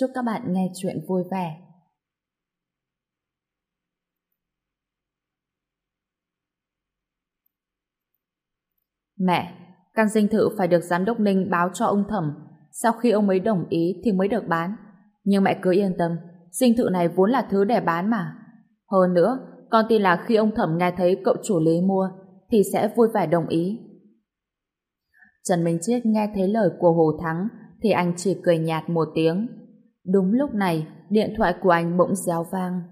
Chúc các bạn nghe chuyện vui vẻ. Mẹ, căn dinh thự phải được giám đốc Ninh báo cho ông Thẩm. Sau khi ông ấy đồng ý thì mới được bán. Nhưng mẹ cứ yên tâm, dinh thự này vốn là thứ để bán mà. Hơn nữa, con tin là khi ông Thẩm nghe thấy cậu chủ lý mua thì sẽ vui vẻ đồng ý. Trần Minh Chiết nghe thấy lời của Hồ Thắng thì anh chỉ cười nhạt một tiếng. Đúng lúc này, điện thoại của anh bỗng réo vang.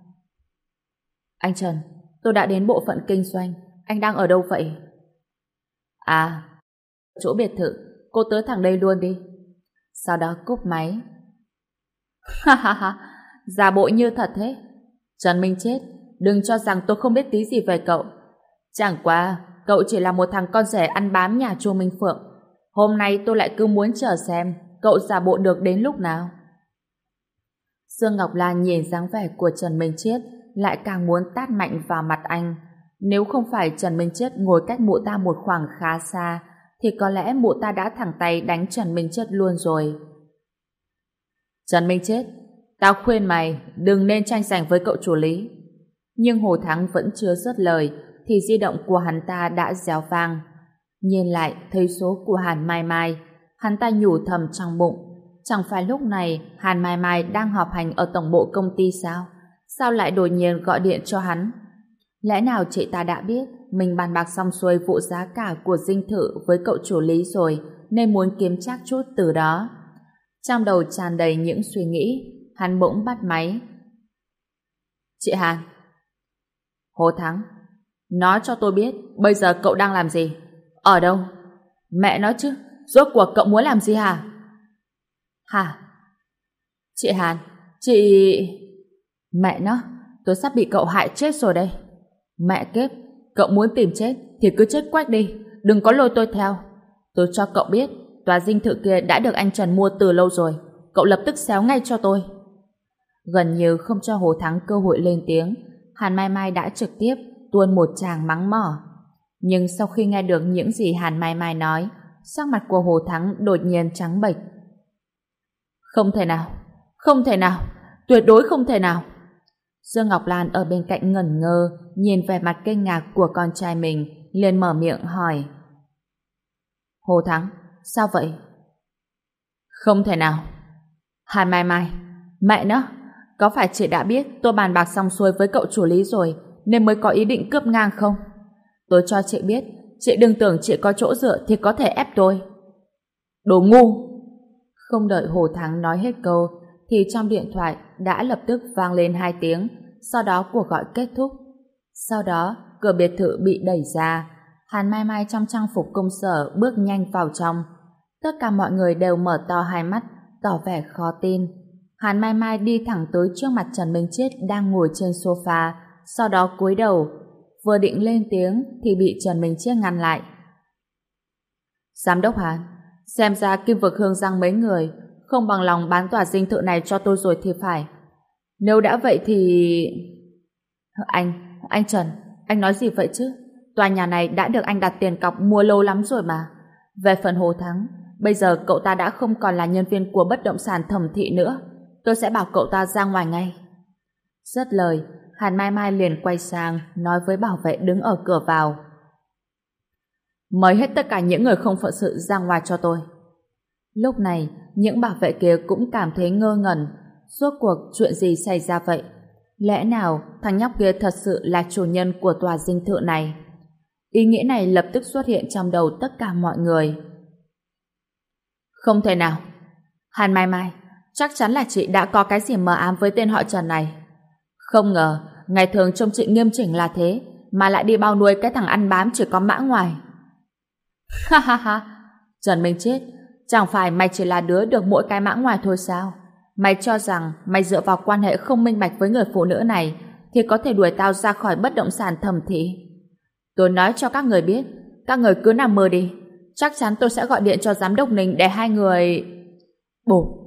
Anh Trần, tôi đã đến bộ phận kinh doanh. Anh đang ở đâu vậy? À, chỗ biệt thự. Cô tới thẳng đây luôn đi. Sau đó cúp máy. Ha ha ha, giả bộ như thật thế. Trần Minh chết, đừng cho rằng tôi không biết tí gì về cậu. Chẳng qua, cậu chỉ là một thằng con rể ăn bám nhà chu Minh Phượng. Hôm nay tôi lại cứ muốn chờ xem cậu giả bộ được đến lúc nào. Dương Ngọc Lan nhìn dáng vẻ của Trần Minh Chiết lại càng muốn tát mạnh vào mặt anh. Nếu không phải Trần Minh Chiết ngồi cách mụ ta một khoảng khá xa thì có lẽ mụ ta đã thẳng tay đánh Trần Minh Chiết luôn rồi. Trần Minh Chiết, tao khuyên mày đừng nên tranh giành với cậu chủ lý. Nhưng Hồ Thắng vẫn chưa dứt lời thì di động của hắn ta đã réo vang. Nhìn lại thấy số của Hàn Mai Mai, hắn ta nhủ thầm trong bụng Chẳng phải lúc này Hàn Mai Mai đang họp hành ở tổng bộ công ty sao? Sao lại đột nhiên gọi điện cho hắn? Lẽ nào chị ta đã biết mình bàn bạc xong xuôi vụ giá cả của dinh thự với cậu chủ lý rồi nên muốn kiếm chắc chút từ đó. Trong đầu tràn đầy những suy nghĩ, hắn bỗng bắt máy. Chị Hàn. Hồ Thắng. Nói cho tôi biết bây giờ cậu đang làm gì? Ở đâu? Mẹ nói chứ, rốt cuộc cậu muốn làm gì hả? Hả? Chị Hàn, chị... Mẹ nó, tôi sắp bị cậu hại chết rồi đây. Mẹ kiếp, cậu muốn tìm chết thì cứ chết quách đi, đừng có lôi tôi theo. Tôi cho cậu biết, tòa dinh thự kia đã được anh Trần mua từ lâu rồi. Cậu lập tức xéo ngay cho tôi. Gần như không cho Hồ Thắng cơ hội lên tiếng, Hàn Mai Mai đã trực tiếp tuôn một tràng mắng mỏ. Nhưng sau khi nghe được những gì Hàn Mai Mai nói, sắc mặt của Hồ Thắng đột nhiên trắng bệch, không thể nào, không thể nào, tuyệt đối không thể nào. Dương Ngọc Lan ở bên cạnh ngẩn ngơ, nhìn vẻ mặt kinh ngạc của con trai mình, liền mở miệng hỏi. Hồ Thắng, sao vậy? Không thể nào. Hai Mai Mai, mẹ nó, có phải chị đã biết tôi bàn bạc xong xuôi với cậu chủ lý rồi, nên mới có ý định cướp ngang không? Tôi cho chị biết, chị đừng tưởng chị có chỗ dựa thì có thể ép tôi. Đồ ngu! Không đợi Hồ Thắng nói hết câu, thì trong điện thoại đã lập tức vang lên hai tiếng, sau đó cuộc gọi kết thúc. Sau đó, cửa biệt thự bị đẩy ra, Hàn Mai Mai trong trang phục công sở bước nhanh vào trong. Tất cả mọi người đều mở to hai mắt, tỏ vẻ khó tin. Hàn Mai Mai đi thẳng tới trước mặt Trần Minh Chết đang ngồi trên sofa, sau đó cúi đầu. Vừa định lên tiếng thì bị Trần Minh Chết ngăn lại. Giám đốc Hàn, Xem ra Kim Vực Hương giang mấy người không bằng lòng bán tòa dinh thự này cho tôi rồi thì phải. Nếu đã vậy thì... Anh, anh Trần, anh nói gì vậy chứ? Tòa nhà này đã được anh đặt tiền cọc mua lâu lắm rồi mà. Về phần Hồ Thắng, bây giờ cậu ta đã không còn là nhân viên của bất động sản thẩm thị nữa. Tôi sẽ bảo cậu ta ra ngoài ngay. Rất lời, Hàn Mai Mai liền quay sang nói với bảo vệ đứng ở cửa vào. Mời hết tất cả những người không phận sự ra ngoài cho tôi. Lúc này, những bảo vệ kia cũng cảm thấy ngơ ngẩn. Suốt cuộc chuyện gì xảy ra vậy? Lẽ nào thằng nhóc kia thật sự là chủ nhân của tòa dinh thự này? Ý nghĩa này lập tức xuất hiện trong đầu tất cả mọi người. Không thể nào. Hàn Mai Mai, chắc chắn là chị đã có cái gì mờ ám với tên họ Trần này. Không ngờ, ngày thường trông chị nghiêm chỉnh là thế, mà lại đi bao nuôi cái thằng ăn bám chỉ có mã ngoài. Ha ha ha, Trần Minh chết, chẳng phải mày chỉ là đứa được mỗi cái mã ngoài thôi sao? Mày cho rằng mày dựa vào quan hệ không minh bạch với người phụ nữ này thì có thể đuổi tao ra khỏi bất động sản thẩm thị. Tôi nói cho các người biết, các người cứ nằm mơ đi. Chắc chắn tôi sẽ gọi điện cho giám đốc Ninh để hai người... bổ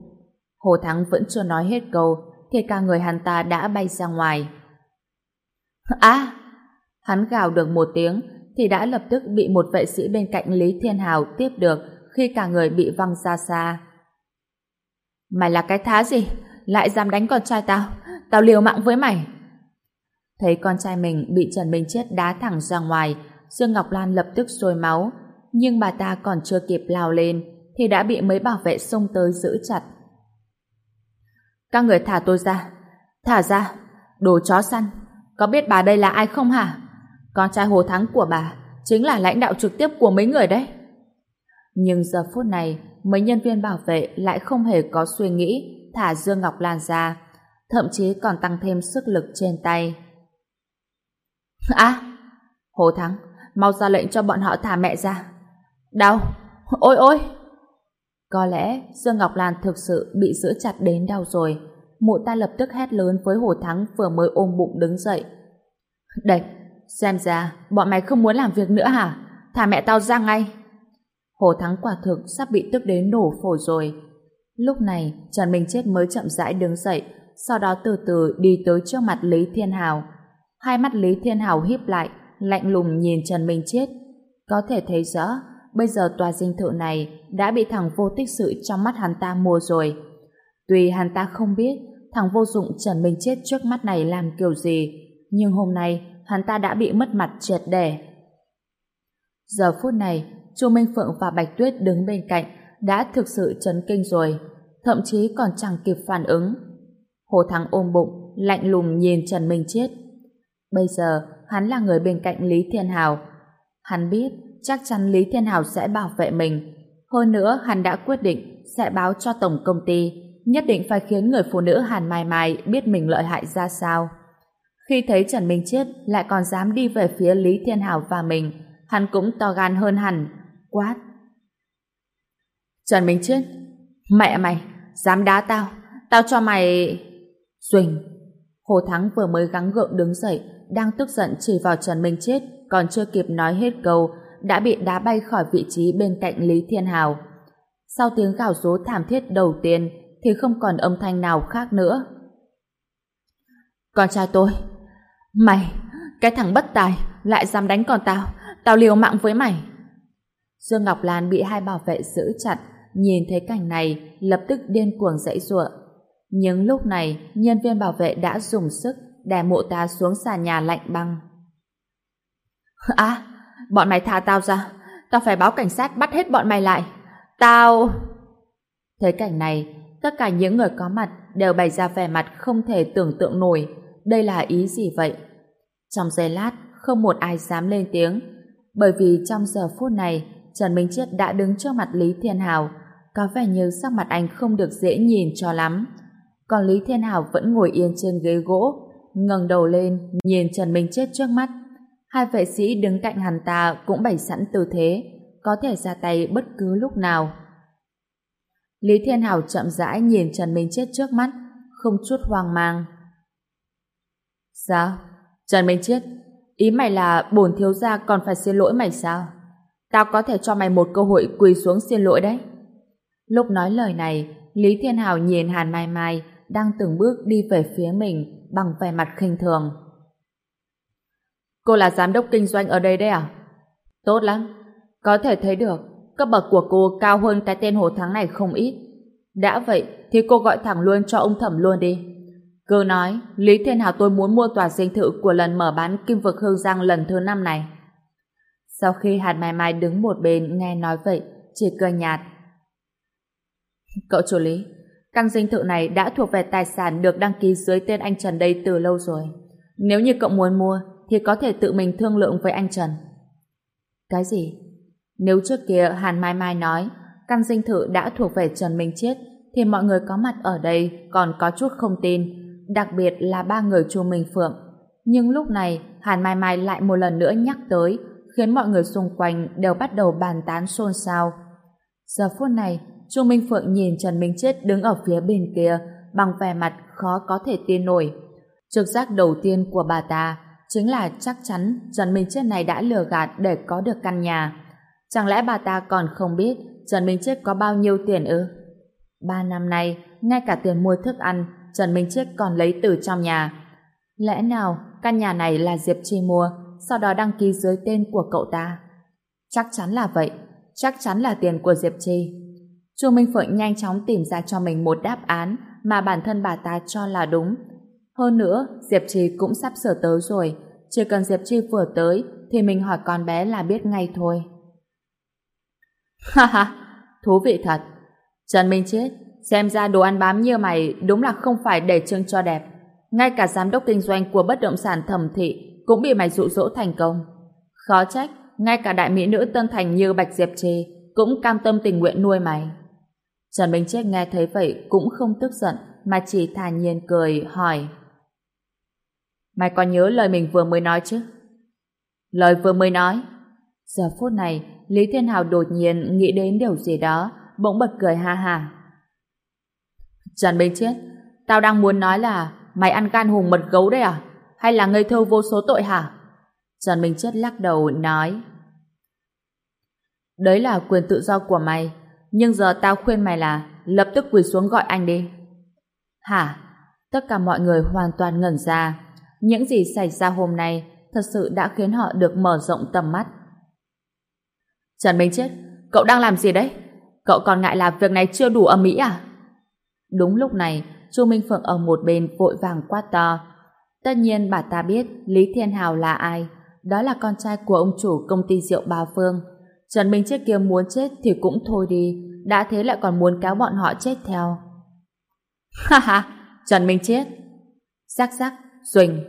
Hồ Thắng vẫn chưa nói hết câu thì cả người hắn ta đã bay ra ngoài. À! Hắn gào được một tiếng thì đã lập tức bị một vệ sĩ bên cạnh Lý Thiên Hào tiếp được khi cả người bị văng ra xa. Mày là cái thá gì? Lại dám đánh con trai tao? Tao liều mạng với mày! Thấy con trai mình bị Trần Minh Chết đá thẳng ra ngoài, Dương Ngọc Lan lập tức sôi máu, nhưng bà ta còn chưa kịp lao lên thì đã bị mấy bảo vệ xông tới giữ chặt. Các người thả tôi ra. Thả ra. Đồ chó săn. Có biết bà đây là ai không hả? Con trai Hồ Thắng của bà chính là lãnh đạo trực tiếp của mấy người đấy. Nhưng giờ phút này mấy nhân viên bảo vệ lại không hề có suy nghĩ thả Dương Ngọc Lan ra thậm chí còn tăng thêm sức lực trên tay. À! Hồ Thắng, mau ra lệnh cho bọn họ thả mẹ ra. Đau! Ôi ôi! Có lẽ Dương Ngọc Lan thực sự bị giữ chặt đến đau rồi. Mụ ta lập tức hét lớn với Hồ Thắng vừa mới ôm bụng đứng dậy. Địch! Xem ra, bọn mày không muốn làm việc nữa hả? Thả mẹ tao ra ngay! Hồ Thắng quả thực sắp bị tức đến nổ phổi rồi. Lúc này, Trần Minh Chết mới chậm rãi đứng dậy, sau đó từ từ đi tới trước mặt Lý Thiên Hào. Hai mắt Lý Thiên Hào híp lại, lạnh lùng nhìn Trần Minh Chết. Có thể thấy rõ, bây giờ tòa dinh thự này đã bị thằng vô tích sự trong mắt hắn ta mua rồi. Tuy hắn ta không biết thằng vô dụng Trần Minh Chết trước mắt này làm kiểu gì, nhưng hôm nay hắn ta đã bị mất mặt triệt để. Giờ phút này, Chu Minh Phượng và Bạch Tuyết đứng bên cạnh đã thực sự chấn kinh rồi, thậm chí còn chẳng kịp phản ứng. Hồ Thắng ôm bụng, lạnh lùng nhìn Trần Minh Chết. Bây giờ, hắn là người bên cạnh Lý Thiên Hào. Hắn biết chắc chắn Lý Thiên Hào sẽ bảo vệ mình. Hơn nữa, hắn đã quyết định sẽ báo cho tổng công ty, nhất định phải khiến người phụ nữ Hàn Mai Mai biết mình lợi hại ra sao. Khi thấy Trần Minh Chết lại còn dám đi về phía Lý Thiên Hào và mình, hắn cũng to gan hơn hẳn, quát. Trần Minh Chết, mẹ mày, dám đá tao, tao cho mày... Duỳnh, Hồ Thắng vừa mới gắng gượng đứng dậy, đang tức giận chỉ vào Trần Minh Chết, còn chưa kịp nói hết câu, đã bị đá bay khỏi vị trí bên cạnh Lý Thiên Hào. Sau tiếng gào rú thảm thiết đầu tiên, thì không còn âm thanh nào khác nữa. Con trai tôi, mày, cái thằng bất tài, lại dám đánh con tao, tao liều mạng với mày. Dương Ngọc Lan bị hai bảo vệ giữ chặt, nhìn thấy cảnh này, lập tức điên cuồng dãy rủa. Nhưng lúc này, nhân viên bảo vệ đã dùng sức đè mụ ta xuống sàn nhà lạnh băng. À, bọn mày thả tao ra, tao phải báo cảnh sát bắt hết bọn mày lại. Tao... Thấy cảnh này, tất cả những người có mặt đều bày ra vẻ mặt không thể tưởng tượng nổi đây là ý gì vậy. Trong giây lát, không một ai dám lên tiếng, bởi vì trong giờ phút này, Trần Minh Chiết đã đứng trước mặt Lý Thiên Hào, có vẻ như sắc mặt anh không được dễ nhìn cho lắm. Còn Lý Thiên Hào vẫn ngồi yên trên ghế gỗ, ngẩng đầu lên, nhìn Trần Minh Chiết trước mắt. Hai vệ sĩ đứng cạnh hắn ta cũng bày sẵn tư thế, có thể ra tay bất cứ lúc nào. Lý Thiên Hào chậm rãi nhìn Trần Minh Chết trước mắt, không chút hoang mang. Sao? Trần Minh Chết, ý mày là bổn thiếu gia còn phải xin lỗi mày sao? Tao có thể cho mày một cơ hội quỳ xuống xin lỗi đấy. Lúc nói lời này, Lý Thiên Hào nhìn Hàn Mai Mai đang từng bước đi về phía mình bằng vẻ mặt khinh thường. Cô là giám đốc kinh doanh ở đây đấy à? Tốt lắm. Có thể thấy được, cấp bậc của cô cao hơn cái tên Hồ Thắng này không ít. Đã vậy, thì cô gọi thẳng luôn cho ông thẩm luôn đi. Cứ nói, Lý Thiên Hào tôi muốn mua tòa dinh thự của lần mở bán Kim Vực Hương Giang lần thứ năm này. Sau khi Hạt Mai Mai đứng một bên nghe nói vậy, chỉ cười nhạt. Cậu chủ lý, căn dinh thự này đã thuộc về tài sản được đăng ký dưới tên anh Trần đây từ lâu rồi. Nếu như cậu muốn mua, thì có thể tự mình thương lượng với anh Trần. Cái gì? Nếu trước kia Hàn Mai Mai nói căn dinh thự đã thuộc về Trần Minh Chết, thì mọi người có mặt ở đây còn có chút không tin, đặc biệt là ba người Chu Minh Phượng. Nhưng lúc này, Hàn Mai Mai lại một lần nữa nhắc tới, khiến mọi người xung quanh đều bắt đầu bàn tán xôn xao. Giờ phút này, Chu Minh Phượng nhìn Trần Minh Chết đứng ở phía bên kia, bằng vẻ mặt khó có thể tin nổi. Trực giác đầu tiên của bà ta chính là chắc chắn Trần Minh Chết này đã lừa gạt để có được căn nhà. Chẳng lẽ bà ta còn không biết Trần Minh Chết có bao nhiêu tiền ư? Ba năm nay, ngay cả tiền mua thức ăn, Trần Minh Chết còn lấy từ trong nhà. Lẽ nào căn nhà này là Diệp Chi mua, sau đó đăng ký dưới tên của cậu ta? Chắc chắn là vậy, chắc chắn là tiền của Diệp Chi. Chu Minh Phượng nhanh chóng tìm ra cho mình một đáp án mà bản thân bà ta cho là đúng. Hơn nữa, Diệp Chi cũng sắp sửa tới rồi, chỉ cần Diệp Chi vừa tới thì mình hỏi con bé là biết ngay thôi. Ha ha, thú vị thật. Trần Minh Chết, xem ra đồ ăn bám như mày đúng là không phải để trưng cho đẹp. Ngay cả giám đốc kinh doanh của bất động sản thẩm thị cũng bị mày dụ dỗ thành công. Khó trách, ngay cả đại mỹ nữ tân thành như Bạch Diệp Trì cũng cam tâm tình nguyện nuôi mày. Trần Minh Chết nghe thấy vậy cũng không tức giận mà chỉ thản nhiên cười hỏi Mày còn nhớ lời mình vừa mới nói chứ? Lời vừa mới nói Giờ phút này Lý Thiên Hào đột nhiên nghĩ đến điều gì đó bỗng bật cười ha ha Trần Minh Chết Tao đang muốn nói là mày ăn gan hùng mật gấu đấy à? Hay là ngây thơ vô số tội hả? Trần Minh Chết lắc đầu nói Đấy là quyền tự do của mày nhưng giờ tao khuyên mày là lập tức quỳ xuống gọi anh đi. Hả? Tất cả mọi người hoàn toàn ngẩn ra. Những gì xảy ra hôm nay thật sự đã khiến họ được mở rộng tầm mắt. Trần Minh Chết, cậu đang làm gì đấy? Cậu còn ngại là việc này chưa đủ âm mỹ à? Đúng lúc này, Chu Minh Phượng ở một bên vội vàng quát to. Tất nhiên bà ta biết Lý Thiên Hào là ai. Đó là con trai của ông chủ công ty rượu Ba Phương. Trần Minh Chết kia muốn chết thì cũng thôi đi, đã thế lại còn muốn cáo bọn họ chết theo. Ha ha, Trần Minh Chết. Rắc rắc, Duỳnh.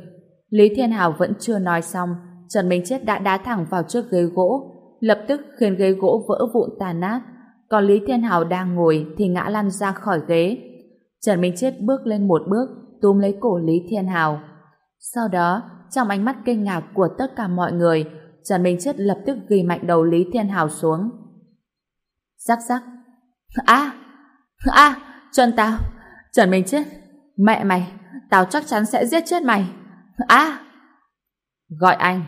Lý Thiên Hào vẫn chưa nói xong, Trần Minh Chết đã đá thẳng vào trước ghế gỗ, lập tức khiến ghế gỗ vỡ vụn tàn nát, còn Lý Thiên Hào đang ngồi thì ngã lăn ra khỏi ghế. Trần Minh Chết bước lên một bước, túm lấy cổ Lý Thiên Hào. Sau đó, trong ánh mắt kinh ngạc của tất cả mọi người, Trần Minh Chết lập tức ghi mạnh đầu Lý Thiên Hào xuống. Rắc rắc. À! À! Trần tao! Trần Minh Chết! Mẹ mày! Tao chắc chắn sẽ giết chết mày! À! Gọi anh!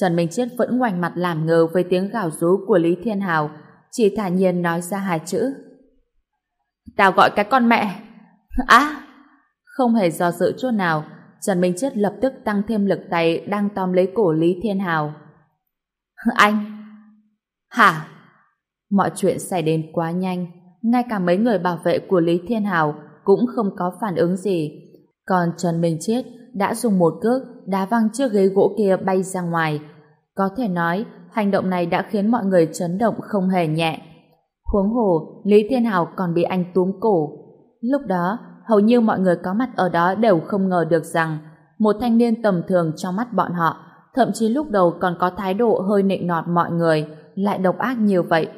Trần Minh Chết vẫn ngoảnh mặt làm ngờ với tiếng gào rú của Lý Thiên Hào, chỉ thả nhiên nói ra hai chữ. Tao gọi cái con mẹ! á Không hề do dự chút nào, Trần Minh Chết lập tức tăng thêm lực tay đang tóm lấy cổ Lý Thiên Hào. Anh! Hả? Mọi chuyện xảy đến quá nhanh, ngay cả mấy người bảo vệ của Lý Thiên Hào cũng không có phản ứng gì. Còn Trần Minh Chết đã dùng một cước đá văng chiếc ghế gỗ kia bay ra ngoài. Có thể nói, hành động này đã khiến mọi người chấn động không hề nhẹ. Huống hồ, Lý Thiên Hào còn bị anh túm cổ. Lúc đó, hầu như mọi người có mặt ở đó đều không ngờ được rằng một thanh niên tầm thường trong mắt bọn họ, thậm chí lúc đầu còn có thái độ hơi nịnh nọt mọi người, lại độc ác nhiều vậy.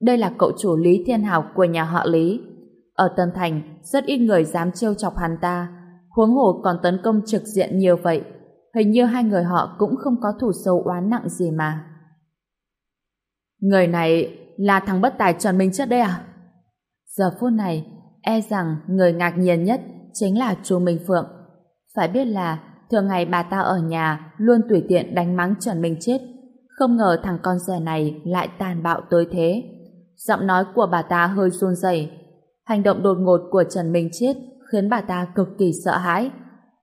Đây là cậu chủ Lý Thiên Hào của nhà họ Lý. Ở Tân Thành, rất ít người dám trêu chọc hắn ta, huống hồ còn tấn công trực diện nhiều vậy. Hình như hai người họ cũng không có thủ sâu oán nặng gì mà. Người này là thằng bất tài Trần Minh Chất đây à? Giờ phút này, e rằng người ngạc nhiên nhất chính là chú Minh Phượng. Phải biết là thường ngày bà ta ở nhà luôn tùy tiện đánh mắng Trần Minh Chết. Không ngờ thằng con rẻ này lại tàn bạo tới thế. Giọng nói của bà ta hơi run rẩy. Hành động đột ngột của Trần Minh Chết khiến bà ta cực kỳ sợ hãi.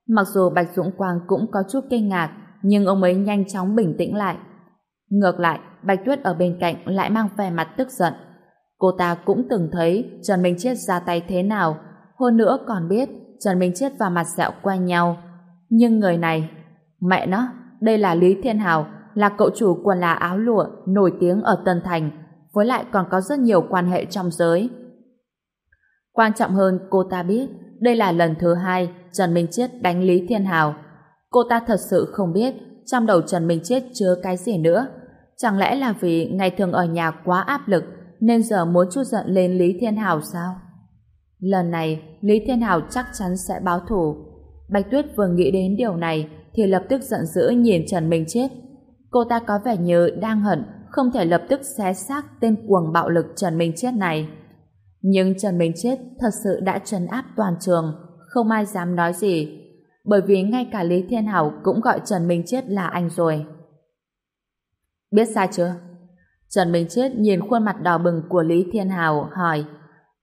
Mặc dù Bạch Dũng Quang cũng có chút kinh ngạc, nhưng ông ấy nhanh chóng bình tĩnh lại. Ngược lại, Bạch Tuyết ở bên cạnh lại mang vẻ mặt tức giận. Cô ta cũng từng thấy Trần Minh Chiết ra tay thế nào, hơn nữa còn biết Trần Minh Chiết và mặt dẹo quen nhau. Nhưng người này, mẹ nó, đây là Lý Thiên Hào, là cậu chủ quần là áo lụa nổi tiếng ở Tân Thành, với lại còn có rất nhiều quan hệ trong giới. Quan trọng hơn cô ta biết đây là lần thứ hai Trần Minh Chiết đánh Lý Thiên Hào. Cô ta thật sự không biết trong đầu Trần Minh Chiết chứa cái gì nữa. Chẳng lẽ là vì ngày thường ở nhà quá áp lực nên giờ muốn chút giận lên Lý Thiên Hào sao? Lần này, Lý Thiên Hào chắc chắn sẽ báo thù. Bạch Tuyết vừa nghĩ đến điều này thì lập tức giận dữ nhìn Trần Minh Chết. Cô ta có vẻ như đang hận không thể lập tức xé xác tên cuồng bạo lực Trần Minh Chết này. Nhưng Trần Minh Chết thật sự đã trấn áp toàn trường, không ai dám nói gì, bởi vì ngay cả Lý Thiên Hảo cũng gọi Trần Minh Chết là anh rồi. Biết sai chưa? Trần Minh Chết nhìn khuôn mặt đỏ bừng của Lý Thiên hào hỏi.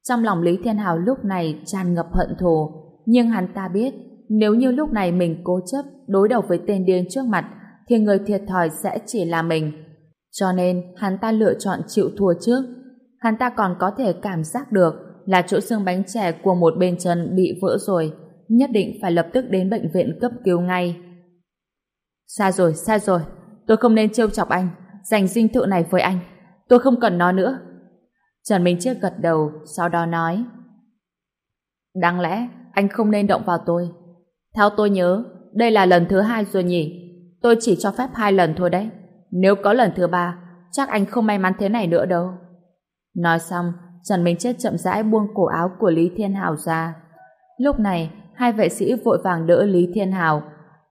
Trong lòng Lý Thiên hào lúc này tràn ngập hận thù, nhưng hắn ta biết nếu như lúc này mình cố chấp đối đầu với tên điên trước mặt thì người thiệt thòi sẽ chỉ là mình. Cho nên hắn ta lựa chọn chịu thua trước. Hắn ta còn có thể cảm giác được là chỗ xương bánh chè của một bên chân bị vỡ rồi, nhất định phải lập tức đến bệnh viện cấp cứu ngay. Xa rồi, xa rồi, tôi không nên trêu chọc anh, dành dinh thự này với anh. Tôi không cần nó nữa. Trần Minh Chiết gật đầu, sau đó nói. Đáng lẽ anh không nên động vào tôi. Theo tôi nhớ, đây là lần thứ hai rồi nhỉ? Tôi chỉ cho phép hai lần thôi đấy. Nếu có lần thứ ba, chắc anh không may mắn thế này nữa đâu. Nói xong, Trần Minh Chết chậm rãi buông cổ áo của Lý Thiên Hào ra. Lúc này, hai vệ sĩ vội vàng đỡ Lý Thiên Hào.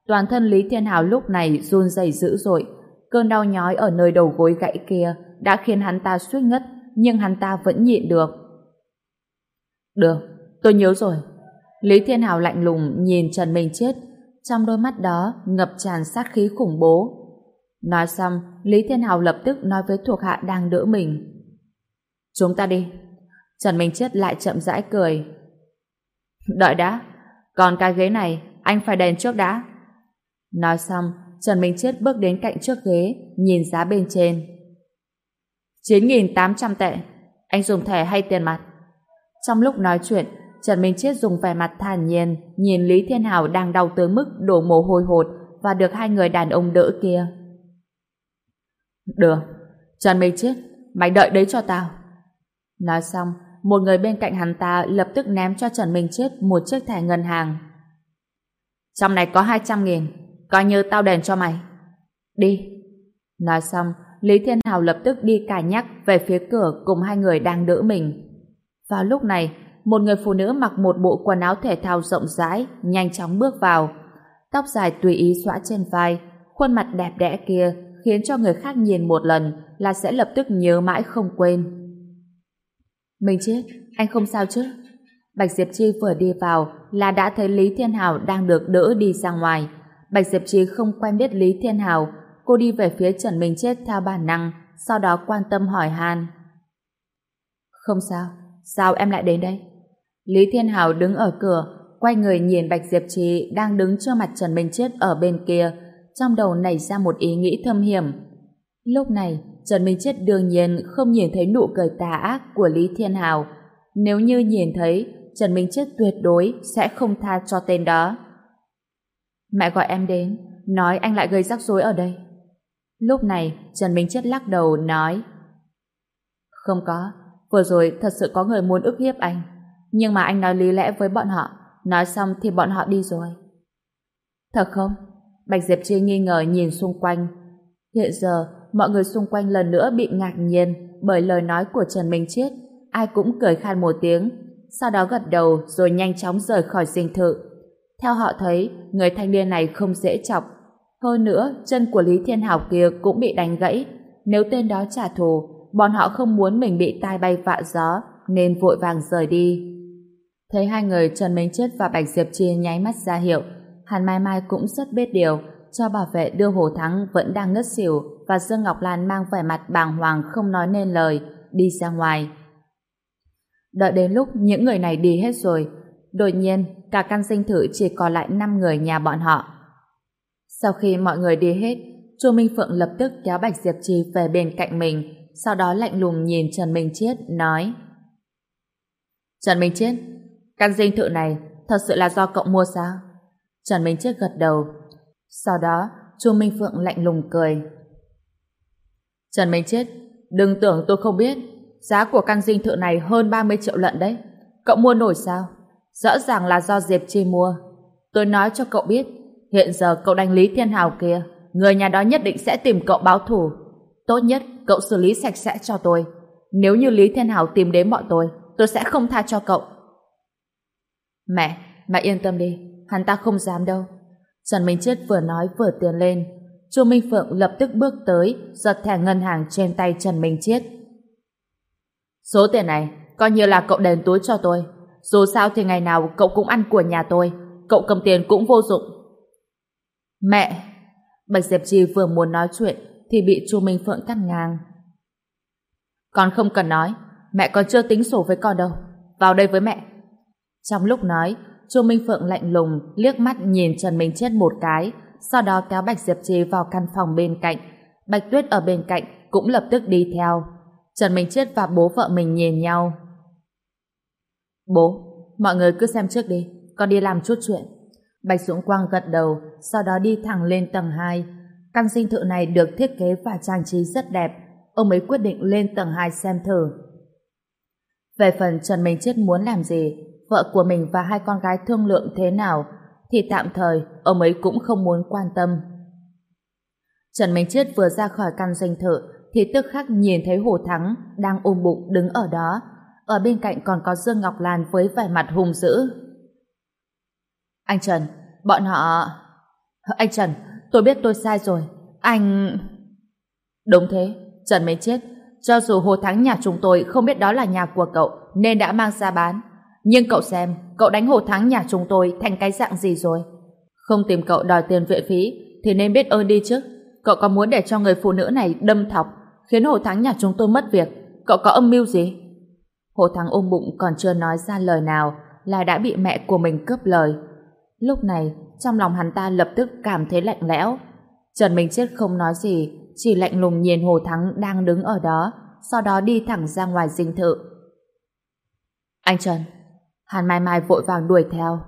Toàn thân Lý Thiên Hào lúc này run rẩy dữ dội. Cơn đau nhói ở nơi đầu gối gãy kia đã khiến hắn ta suýt ngất, nhưng hắn ta vẫn nhịn được. Được, tôi nhớ rồi. Lý Thiên Hào lạnh lùng nhìn Trần Minh Chết, trong đôi mắt đó ngập tràn sát khí khủng bố. Nói xong, Lý Thiên Hào lập tức nói với thuộc hạ đang đỡ mình. Chúng ta đi. Trần Minh Chết lại chậm rãi cười. Đợi đã, còn cái ghế này anh phải đèn trước đã. Nói xong, Trần Minh Chết bước đến cạnh trước ghế, nhìn giá bên trên. 9.800 tệ. Anh dùng thẻ hay tiền mặt? Trong lúc nói chuyện, Trần Minh Chết dùng vẻ mặt thản nhiên nhìn Lý Thiên Hảo đang đau tới mức đổ mồ hôi hột và được hai người đàn ông đỡ kia. Được. Trần Minh Chết, mày đợi đấy cho tao. Nói xong, một người bên cạnh hắn ta lập tức ném cho Trần Minh Chết một chiếc thẻ ngân hàng. Trong này có 200 nghìn, coi như tao đền cho mày. Đi. Nói xong, Lý Thiên Hào lập tức đi cài nhắc về phía cửa cùng hai người đang đỡ mình. Vào lúc này, một người phụ nữ mặc một bộ quần áo thể thao rộng rãi, nhanh chóng bước vào. Tóc dài tùy ý xõa trên vai, khuôn mặt đẹp đẽ kia khiến cho người khác nhìn một lần là sẽ lập tức nhớ mãi không quên. Mình chết, anh không sao chứ? Bạch Diệp Chi vừa đi vào là đã thấy Lý Thiên Hào đang được đỡ đi ra ngoài. Bạch Diệp Chi không quen biết Lý Thiên Hào, cô đi về phía Trần Minh Chết theo bản năng, sau đó quan tâm hỏi han. Không sao, sao em lại đến đây? Lý Thiên Hào đứng ở cửa, quay người nhìn Bạch Diệp Trì đang đứng trước mặt Trần Minh Chết ở bên kia, trong đầu nảy ra một ý nghĩ thâm hiểm. Lúc này, Trần Minh Chết đương nhiên không nhìn thấy nụ cười tà ác của Lý Thiên Hào. Nếu như nhìn thấy, Trần Minh Chết tuyệt đối sẽ không tha cho tên đó. Mẹ gọi em đến, nói anh lại gây rắc rối ở đây. Lúc này, Trần Minh Chết lắc đầu nói Không có, vừa rồi thật sự có người muốn ức hiếp anh. Nhưng mà anh nói lý lẽ với bọn họ, nói xong thì bọn họ đi rồi. Thật không? Bạch Diệp Chi nghi ngờ nhìn xung quanh. Hiện giờ, mọi người xung quanh lần nữa bị ngạc nhiên bởi lời nói của Trần Minh Chiết. Ai cũng cười khan một tiếng, sau đó gật đầu rồi nhanh chóng rời khỏi dinh thự. Theo họ thấy, người thanh niên này không dễ chọc. Hơn nữa, chân của Lý Thiên Hảo kia cũng bị đánh gãy. Nếu tên đó trả thù, bọn họ không muốn mình bị tai bay vạ gió, nên vội vàng rời đi. Thấy hai người Trần Minh Chết và Bạch Diệp Chi nháy mắt ra hiệu, Hàn Mai Mai cũng rất biết điều, cho bảo vệ đưa Hồ Thắng vẫn đang ngất xỉu và Dương Ngọc Lan mang vẻ mặt bàng hoàng không nói nên lời, đi ra ngoài. Đợi đến lúc những người này đi hết rồi, đột nhiên cả căn sinh thự chỉ còn lại 5 người nhà bọn họ. Sau khi mọi người đi hết, Chu Minh Phượng lập tức kéo Bạch Diệp trì về bên cạnh mình, sau đó lạnh lùng nhìn Trần Minh Chiết, nói Trần Minh Chiết, Căn dinh thự này thật sự là do cậu mua sao? Trần Minh Chết gật đầu. Sau đó, Chu Minh Phượng lạnh lùng cười. Trần Minh Chết, đừng tưởng tôi không biết. Giá của căn dinh thự này hơn 30 triệu lận đấy. Cậu mua nổi sao? Rõ ràng là do Diệp Chi mua. Tôi nói cho cậu biết, hiện giờ cậu đánh Lý Thiên Hào kia, người nhà đó nhất định sẽ tìm cậu báo thù. Tốt nhất, cậu xử lý sạch sẽ cho tôi. Nếu như Lý Thiên Hào tìm đến bọn tôi, tôi sẽ không tha cho cậu. Mẹ, mẹ yên tâm đi, hắn ta không dám đâu. Trần Minh Chết vừa nói vừa tiến lên. Chu Minh Phượng lập tức bước tới, giật thẻ ngân hàng trên tay Trần Minh Chết. Số tiền này, coi như là cậu đền túi cho tôi. Dù sao thì ngày nào cậu cũng ăn của nhà tôi, cậu cầm tiền cũng vô dụng. Mẹ! Bạch Diệp Trì vừa muốn nói chuyện thì bị Chu Minh Phượng cắt ngang. Con không cần nói, mẹ còn chưa tính sổ với con đâu. Vào đây với mẹ. Trong lúc nói, Chu Minh Phượng lạnh lùng liếc mắt nhìn Trần Minh Chết một cái, sau đó kéo Bạch Diệp Trì vào căn phòng bên cạnh. Bạch Tuyết ở bên cạnh cũng lập tức đi theo. Trần Minh Chết và bố vợ mình nhìn nhau. Bố, mọi người cứ xem trước đi, con đi làm chút chuyện. Bạch Dũng Quang gật đầu, sau đó đi thẳng lên tầng 2. Căn dinh thự này được thiết kế và trang trí rất đẹp. Ông ấy quyết định lên tầng 2 xem thử. Về phần Trần Minh Chết muốn làm gì, vợ của mình và hai con gái thương lượng thế nào, thì tạm thời ông ấy cũng không muốn quan tâm. Trần Minh Chết vừa ra khỏi căn dinh thự thì tức khắc nhìn thấy Hồ Thắng đang ôm bụng đứng ở đó. Ở bên cạnh còn có Dương Ngọc Lan với vẻ mặt hung dữ. Anh Trần, bọn họ... Anh Trần, tôi biết tôi sai rồi. Anh... Đúng thế, Trần mới Chết. Cho dù Hồ Thắng nhà chúng tôi không biết đó là nhà của cậu nên đã mang ra bán. Nhưng cậu xem, cậu đánh Hồ Thắng nhà chúng tôi thành cái dạng gì rồi? Không tìm cậu đòi tiền vệ phí thì nên biết ơn đi chứ. Cậu có muốn để cho người phụ nữ này đâm thọc khiến Hồ Thắng nhà chúng tôi mất việc? Cậu có âm mưu gì? Hồ Thắng ôm bụng còn chưa nói ra lời nào là đã bị mẹ của mình cướp lời. Lúc này, trong lòng hắn ta lập tức cảm thấy lạnh lẽo. Trần Minh Chết không nói gì, chỉ lạnh lùng nhìn Hồ Thắng đang đứng ở đó, sau đó đi thẳng ra ngoài dinh thự. Anh Trần, Hàn Mai Mai vội vàng đuổi theo.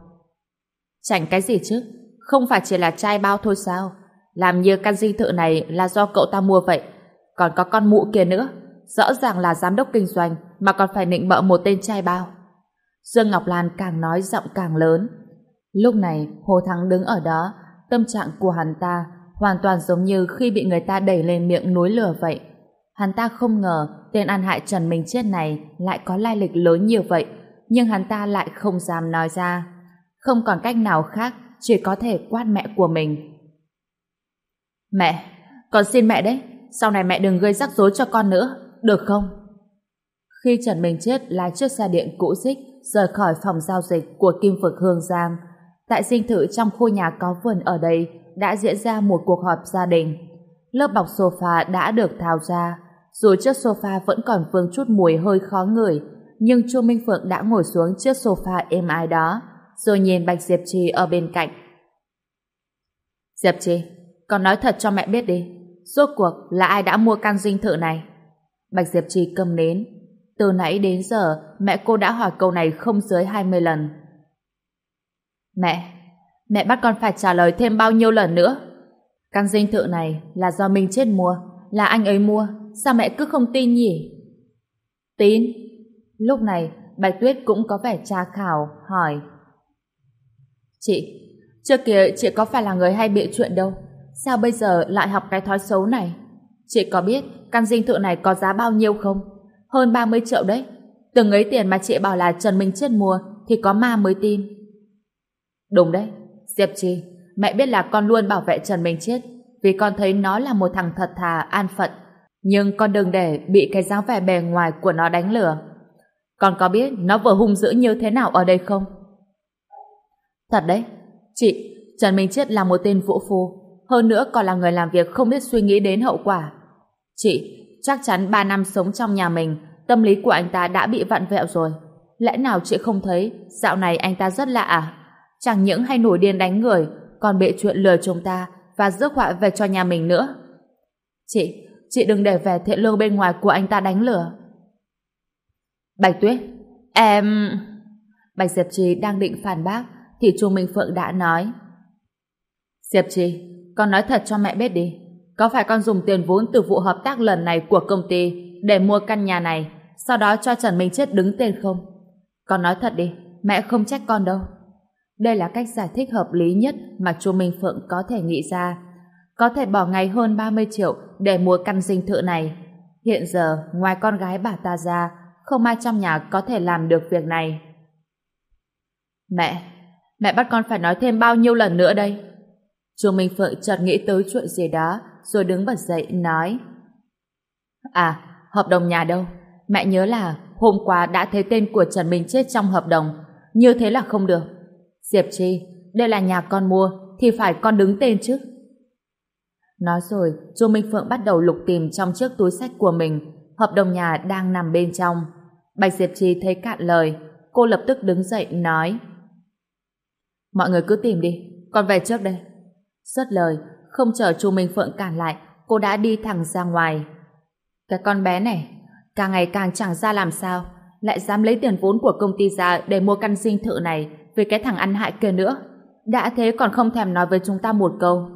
Chảnh cái gì chứ? Không phải chỉ là chai bao thôi sao? Làm như căn dinh thự này là do cậu ta mua vậy. Còn có con mụ kia nữa. Rõ ràng là giám đốc kinh doanh mà còn phải nịnh bợ một tên trai bao. Dương Ngọc Lan càng nói giọng càng lớn. Lúc này Hồ Thắng đứng ở đó tâm trạng của hắn ta hoàn toàn giống như khi bị người ta đẩy lên miệng núi lửa vậy. Hắn ta không ngờ tên ăn hại Trần Minh Chết này lại có lai lịch lớn như vậy nhưng hắn ta lại không dám nói ra. Không còn cách nào khác, chỉ có thể quát mẹ của mình. Mẹ, con xin mẹ đấy, sau này mẹ đừng gây rắc rối cho con nữa, được không? Khi Trần Minh Chết lái chiếc xe điện cũ xích rời khỏi phòng giao dịch của Kim Phực Hương Giang, tại dinh thự trong khu nhà có vườn ở đây đã diễn ra một cuộc họp gia đình. Lớp bọc sofa đã được tháo ra, dù chiếc sofa vẫn còn vương chút mùi hơi khó ngửi, nhưng Chu Minh Phượng đã ngồi xuống chiếc sofa êm ái đó, rồi nhìn Bạch Diệp Trì ở bên cạnh. Diệp Trì, con nói thật cho mẹ biết đi, rốt cuộc là ai đã mua căn dinh thự này? Bạch Diệp Trì cầm nến. Từ nãy đến giờ, mẹ cô đã hỏi câu này không dưới 20 lần. Mẹ, mẹ bắt con phải trả lời thêm bao nhiêu lần nữa? Căn dinh thự này là do mình Chết mua, là anh ấy mua, sao mẹ cứ không tin nhỉ? Tin? Lúc này, Bạch Tuyết cũng có vẻ tra khảo, hỏi. Chị, trước kia chị có phải là người hay bịa chuyện đâu. Sao bây giờ lại học cái thói xấu này? Chị có biết căn dinh thự này có giá bao nhiêu không? Hơn 30 triệu đấy. Từng ấy tiền mà chị bảo là Trần Minh Chết mua thì có ma mới tin. Đúng đấy, Diệp Trì, mẹ biết là con luôn bảo vệ Trần Minh Chết vì con thấy nó là một thằng thật thà, an phận. Nhưng con đừng để bị cái dáng vẻ bề ngoài của nó đánh lừa. Con có biết nó vừa hung dữ như thế nào ở đây không? Thật đấy, chị, Trần Minh Chết là một tên vũ phu, hơn nữa còn là người làm việc không biết suy nghĩ đến hậu quả. Chị, chắc chắn 3 năm sống trong nhà mình, tâm lý của anh ta đã bị vặn vẹo rồi. Lẽ nào chị không thấy, dạo này anh ta rất lạ à? Chẳng những hay nổi điên đánh người, còn bệ chuyện lừa chúng ta và rước họa về cho nhà mình nữa. Chị, chị đừng để vẻ thiện lương bên ngoài của anh ta đánh lừa. Bạch Tuyết, em... Bạch Diệp Trì đang định phản bác, thì Chu Minh Phượng đã nói. Diệp Trì, con nói thật cho mẹ biết đi. Có phải con dùng tiền vốn từ vụ hợp tác lần này của công ty để mua căn nhà này, sau đó cho Trần Minh Chết đứng tên không? Con nói thật đi, mẹ không trách con đâu. Đây là cách giải thích hợp lý nhất mà Chu Minh Phượng có thể nghĩ ra. Có thể bỏ ngày hơn 30 triệu để mua căn dinh thự này. Hiện giờ, ngoài con gái bà ta ra, không ai trong nhà có thể làm được việc này. Mẹ, mẹ bắt con phải nói thêm bao nhiêu lần nữa đây? Chu Minh Phượng chợt nghĩ tới chuyện gì đó, rồi đứng bật dậy nói. À, hợp đồng nhà đâu? Mẹ nhớ là hôm qua đã thấy tên của Trần Minh Chết trong hợp đồng. Như thế là không được. Diệp Chi, đây là nhà con mua, thì phải con đứng tên chứ. Nói rồi, Chu Minh Phượng bắt đầu lục tìm trong chiếc túi sách của mình. Hợp đồng nhà đang nằm bên trong. Bạch Diệp Chi thấy cạn lời. Cô lập tức đứng dậy nói Mọi người cứ tìm đi, con về trước đây. Xuất lời, không chờ Chu Minh Phượng cản lại, cô đã đi thẳng ra ngoài. Cái con bé này, càng ngày càng chẳng ra làm sao, lại dám lấy tiền vốn của công ty ra để mua căn dinh thự này với cái thằng ăn hại kia nữa. Đã thế còn không thèm nói với chúng ta một câu.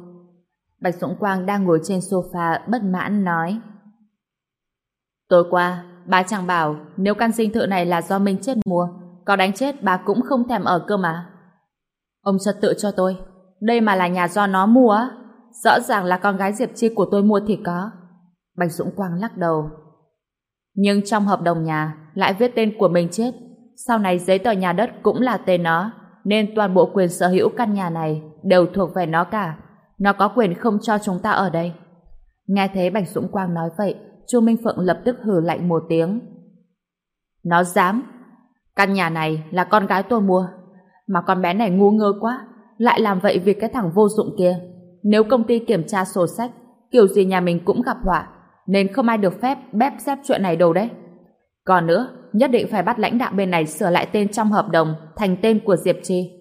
Bạch Dũng Quang đang ngồi trên sofa bất mãn nói. Tối qua, bà chẳng bảo nếu căn dinh thự này là do mình chết mua, có đánh chết bà cũng không thèm ở cơ mà. Ông trật tự cho tôi, đây mà là nhà do nó mua á. Rõ ràng là con gái Diệp Chi của tôi mua thì có. Bạch Dũng Quang lắc đầu. Nhưng trong hợp đồng nhà lại viết tên của mình chết. Sau này giấy tờ nhà đất cũng là tên nó, nên toàn bộ quyền sở hữu căn nhà này đều thuộc về nó cả. Nó có quyền không cho chúng ta ở đây. Nghe thấy Bạch Dũng Quang nói vậy, Chu Minh Phượng lập tức hừ lạnh một tiếng. Nó dám. Căn nhà này là con gái tôi mua. Mà con bé này ngu ngơ quá, lại làm vậy vì cái thằng vô dụng kia. Nếu công ty kiểm tra sổ sách, kiểu gì nhà mình cũng gặp họa, nên không ai được phép bép xếp chuyện này đâu đấy. Còn nữa, nhất định phải bắt lãnh đạo bên này sửa lại tên trong hợp đồng thành tên của Diệp Chi.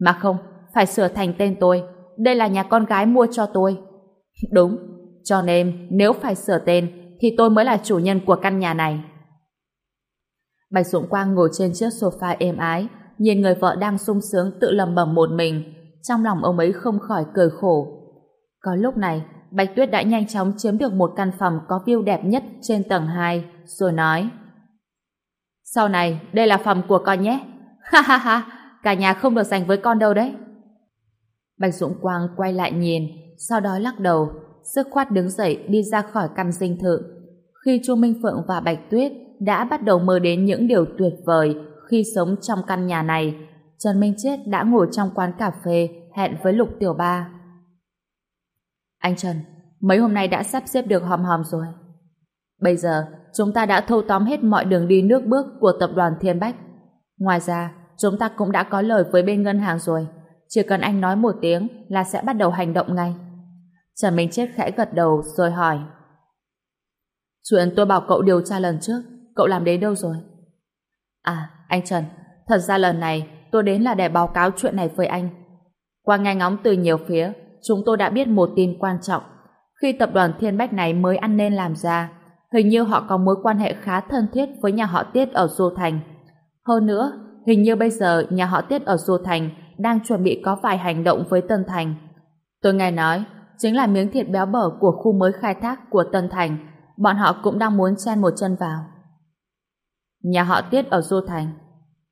Mà không, phải sửa thành tên tôi. Đây là nhà con gái mua cho tôi. Đúng, cho nên nếu phải sửa tên thì tôi mới là chủ nhân của căn nhà này. Bạch Dũng Quang ngồi trên chiếc sofa êm ái, nhìn người vợ đang sung sướng tự lầm bầm một mình. Trong lòng ông ấy không khỏi cười khổ. Có lúc này, Bạch Tuyết đã nhanh chóng chiếm được một căn phòng có view đẹp nhất trên tầng 2, rồi nói Sau này, đây là phòng của con nhé. Ha ha ha, cả nhà không được dành với con đâu đấy. Bạch Dũng Quang quay lại nhìn, sau đó lắc đầu, sức khoát đứng dậy đi ra khỏi căn dinh thự. Khi Chu Minh Phượng và Bạch Tuyết đã bắt đầu mơ đến những điều tuyệt vời khi sống trong căn nhà này, Trần Minh Chết đã ngồi trong quán cà phê hẹn với Lục Tiểu Ba. Anh Trần, mấy hôm nay đã sắp xếp được hòm hòm rồi. Bây giờ, chúng ta đã thâu tóm hết mọi đường đi nước bước của tập đoàn Thiên Bách. Ngoài ra, chúng ta cũng đã có lời với bên ngân hàng rồi. Chỉ cần anh nói một tiếng là sẽ bắt đầu hành động ngay. Trần Minh Chết khẽ gật đầu rồi hỏi. Chuyện tôi bảo cậu điều tra lần trước, cậu làm đến đâu rồi? À, anh Trần, thật ra lần này tôi đến là để báo cáo chuyện này với anh. Qua nghe ngóng từ nhiều phía, chúng tôi đã biết một tin quan trọng. Khi tập đoàn Thiên Bách này mới ăn nên làm ra, hình như họ có mối quan hệ khá thân thiết với nhà họ Tiết ở Du Thành. Hơn nữa, hình như bây giờ nhà họ Tiết ở Du Thành đang chuẩn bị có vài hành động với Tân Thành. Tôi nghe nói, chính là miếng thịt béo bở của khu mới khai thác của Tân Thành, bọn họ cũng đang muốn chen một chân vào. Nhà họ Tiết ở Du Thành,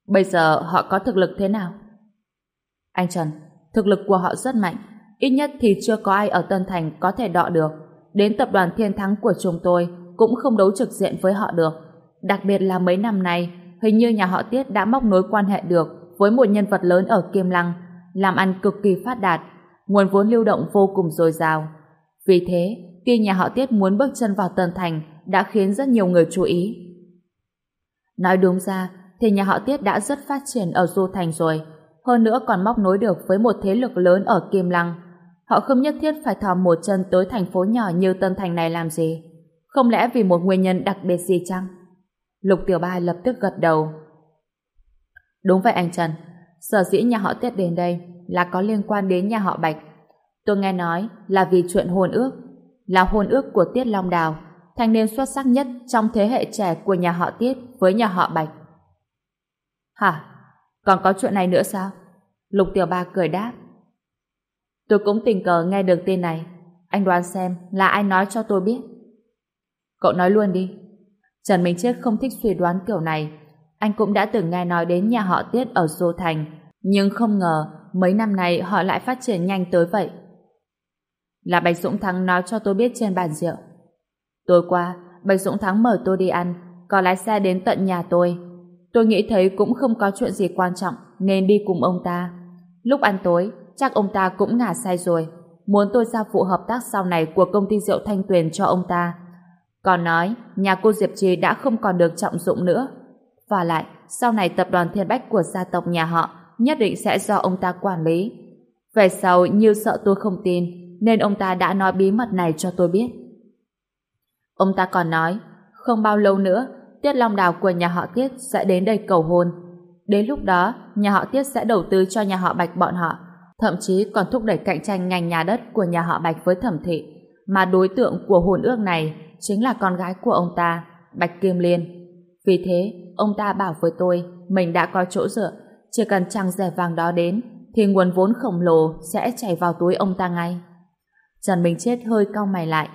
bây giờ họ có thực lực thế nào? Anh Trần, thực lực của họ rất mạnh, ít nhất thì chưa có ai ở Tân Thành có thể đọ được. Đến tập đoàn Thiên Thắng của chúng tôi cũng không đấu trực diện với họ được. Đặc biệt là mấy năm nay, hình như nhà họ Tiết đã móc nối quan hệ được với một nhân vật lớn ở Kiêm Lăng, làm ăn cực kỳ phát đạt, nguồn vốn lưu động vô cùng dồi dào. Vì thế, tin nhà họ Tiết muốn bước chân vào Tân Thành đã khiến rất nhiều người chú ý. Nói đúng ra, thì nhà họ Tiết đã rất phát triển ở Du Thành rồi, hơn nữa còn móc nối được với một thế lực lớn ở Kim Lăng. Họ không nhất thiết phải thò một chân tới thành phố nhỏ như Tân Thành này làm gì. Không lẽ vì một nguyên nhân đặc biệt gì chăng? Lục Tiểu Ba lập tức gật đầu. Đúng vậy anh Trần, sở dĩ nhà họ Tiết đến đây là có liên quan đến nhà họ Bạch. Tôi nghe nói là vì chuyện hôn ước, là hôn ước của Tiết Long Đào, thanh niên xuất sắc nhất trong thế hệ trẻ của nhà họ Tiết với nhà họ Bạch. Hả? Còn có chuyện này nữa sao? Lục Tiểu Ba cười đáp. Tôi cũng tình cờ nghe được tên này. Anh đoán xem là ai nói cho tôi biết. Cậu nói luôn đi. Trần Minh Chết không thích suy đoán kiểu này. Anh cũng đã từng nghe nói đến nhà họ Tiết ở Dô Thành, nhưng không ngờ mấy năm nay họ lại phát triển nhanh tới vậy. Là Bạch Dũng Thắng nói cho tôi biết trên bàn rượu. Tối qua, Bạch Dũng Thắng mời tôi đi ăn, có lái xe đến tận nhà tôi. Tôi nghĩ thấy cũng không có chuyện gì quan trọng nên đi cùng ông ta. Lúc ăn tối, chắc ông ta cũng ngả sai rồi. Muốn tôi giao phụ hợp tác sau này của công ty rượu Thanh Tuyền cho ông ta. Còn nói, nhà cô Diệp Trì đã không còn được trọng dụng nữa, Và lại, sau này tập đoàn Thiên Bách của gia tộc nhà họ nhất định sẽ do ông ta quản lý. Về sau, như sợ tôi không tin, nên ông ta đã nói bí mật này cho tôi biết. Ông ta còn nói, không bao lâu nữa, Tiết Long Đào của nhà họ Tiết sẽ đến đây cầu hôn. Đến lúc đó, nhà họ Tiết sẽ đầu tư cho nhà họ Bạch bọn họ, thậm chí còn thúc đẩy cạnh tranh ngành nhà đất của nhà họ Bạch với thẩm thị, mà đối tượng của hồn ước này chính là con gái của ông ta, Bạch Kim Liên. Vì thế, ông ta bảo với tôi, mình đã có chỗ dựa, chỉ cần trăng rẻ vàng đó đến, thì nguồn vốn khổng lồ sẽ chảy vào túi ông ta ngay. Trần Minh Chết hơi cau mày lại,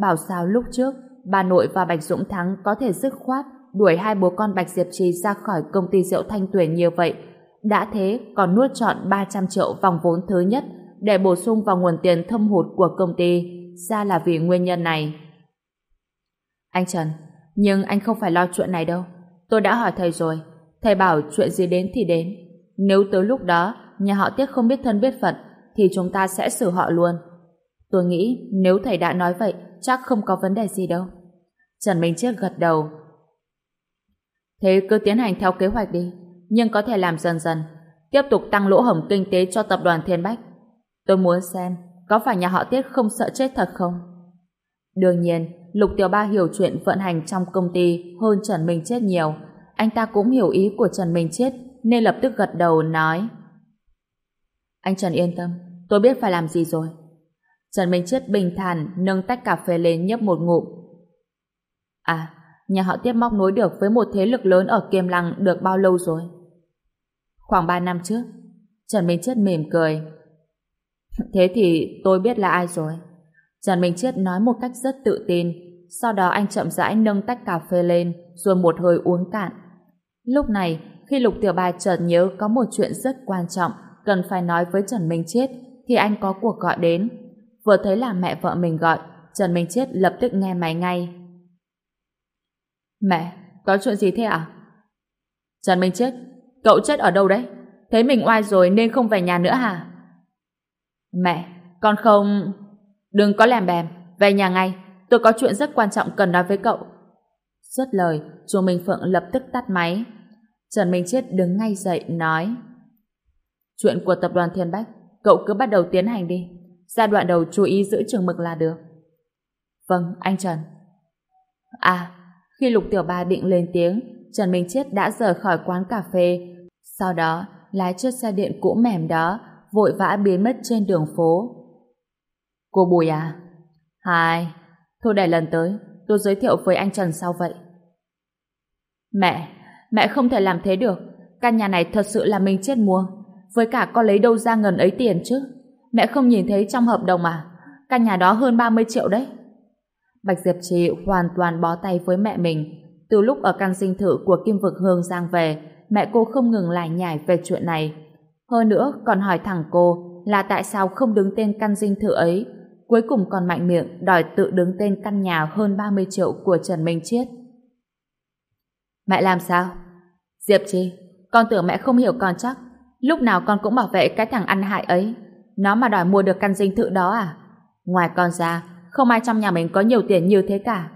bảo sao lúc trước, bà nội và Bạch Dũng Thắng có thể dứt khoát đuổi hai bố con Bạch Diệp Trì ra khỏi công ty rượu Thanh Tuyển như vậy, đã thế còn nuốt trọn 300 triệu vòng vốn thứ nhất để bổ sung vào nguồn tiền thâm hụt của công ty, ra là vì nguyên nhân này. Anh Trần, nhưng anh không phải lo chuyện này đâu. Tôi đã hỏi thầy rồi, thầy bảo chuyện gì đến thì đến. Nếu tới lúc đó nhà họ Tiết không biết thân biết phận thì chúng ta sẽ xử họ luôn. Tôi nghĩ nếu thầy đã nói vậy chắc không có vấn đề gì đâu. Trần Minh Chiết gật đầu. Thế cứ tiến hành theo kế hoạch đi, nhưng có thể làm dần dần, tiếp tục tăng lỗ hổng kinh tế cho tập đoàn Thiên Bách. Tôi muốn xem có phải nhà họ Tiết không sợ chết thật không? Đương nhiên, Lục Tiểu Ba hiểu chuyện vận hành trong công ty hơn Trần Minh Chết nhiều. Anh ta cũng hiểu ý của Trần Minh Chết nên lập tức gật đầu nói Anh Trần yên tâm, tôi biết phải làm gì rồi. Trần Minh Chết bình thản nâng tách cà phê lên nhấp một ngụm. À, nhà họ tiếp móc nối được với một thế lực lớn ở Kiềm Lăng được bao lâu rồi? Khoảng 3 năm trước. Trần Minh Chết mỉm cười. Thế thì tôi biết là ai rồi. Trần Minh Chết nói một cách rất tự tin. Sau đó anh chậm rãi nâng tách cà phê lên rồi một hơi uống cạn. Lúc này, khi Lục Tiểu Bài chợt nhớ có một chuyện rất quan trọng cần phải nói với Trần Minh Chết thì anh có cuộc gọi đến. Vừa thấy là mẹ vợ mình gọi, Trần Minh Chết lập tức nghe máy ngay. Mẹ, có chuyện gì thế ạ? À? Trần Minh Chết, cậu chết ở đâu đấy? Thấy mình oai rồi nên không về nhà nữa hả? Mẹ, con không... Đừng có lèm bèm, về nhà ngay. Tôi có chuyện rất quan trọng cần nói với cậu. Xuất lời, chú Minh Phượng lập tức tắt máy. Trần Minh Chết đứng ngay dậy, nói Chuyện của tập đoàn Thiên Bách, cậu cứ bắt đầu tiến hành đi. Giai đoạn đầu chú ý giữ trường mực là được. Vâng, anh Trần. À, khi Lục Tiểu Ba định lên tiếng, Trần Minh Chết đã rời khỏi quán cà phê. Sau đó, lái chiếc xe điện cũ mềm đó, vội vã biến mất trên đường phố. Cô Bùi à? Hai. Thôi để lần tới, tôi giới thiệu với anh Trần sau vậy. Mẹ, mẹ không thể làm thế được. Căn nhà này thật sự là mình chết mua. Với cả con lấy đâu ra ngần ấy tiền chứ? Mẹ không nhìn thấy trong hợp đồng à? Căn nhà đó hơn 30 triệu đấy. Bạch Diệp Trì hoàn toàn bó tay với mẹ mình. Từ lúc ở căn dinh thự của Kim Vực Hương Giang về, mẹ cô không ngừng lại nhải về chuyện này. Hơn nữa còn hỏi thẳng cô là tại sao không đứng tên căn dinh thự ấy, cuối cùng còn mạnh miệng đòi tự đứng tên căn nhà hơn 30 triệu của Trần Minh Chiết. Mẹ làm sao? Diệp Trì, con tưởng mẹ không hiểu con chắc. Lúc nào con cũng bảo vệ cái thằng ăn hại ấy. Nó mà đòi mua được căn dinh thự đó à? Ngoài con ra, không ai trong nhà mình có nhiều tiền như thế cả.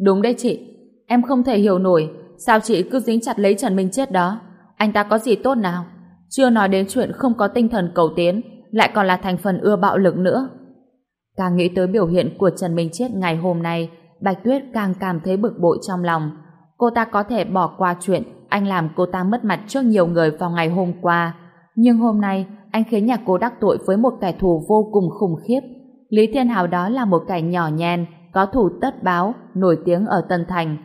Đúng đấy chị, em không thể hiểu nổi sao chị cứ dính chặt lấy Trần Minh Chết đó. Anh ta có gì tốt nào? Chưa nói đến chuyện không có tinh thần cầu tiến, lại còn là thành phần ưa bạo lực nữa. Càng nghĩ tới biểu hiện của Trần Minh Chết ngày hôm nay, Bạch Tuyết càng cảm thấy bực bội trong lòng. Cô ta có thể bỏ qua chuyện anh làm cô ta mất mặt trước nhiều người vào ngày hôm qua. Nhưng hôm nay, anh khiến nhà cô đắc tội với một kẻ thù vô cùng khủng khiếp. Lý Thiên Hào đó là một kẻ nhỏ nhen, có thủ tất báo, nổi tiếng ở Tân Thành.